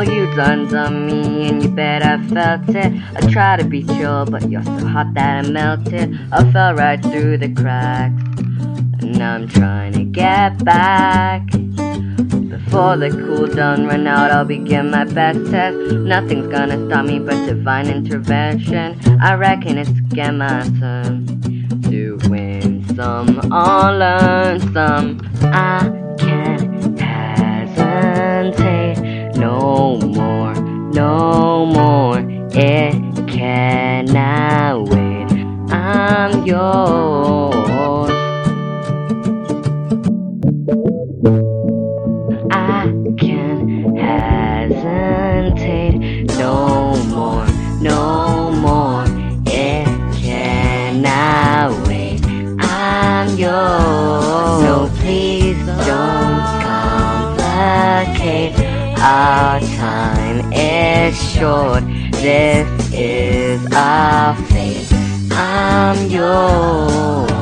you undone me and you bet I felt it. I try to be chill, but you're so hot that I melted. I fell right through the cracks, and I'm trying to get back. Before the cool down run out, I'll begin my best test. Nothing's gonna stop me but divine intervention. I reckon it's again my turn to win some or learn some. I It cannot wait. I'm yours. I can't hesitate no more, no more. It cannot wait. I'm yours. No, please don't complicate. Our time rest sure this is our fate. I'm yours.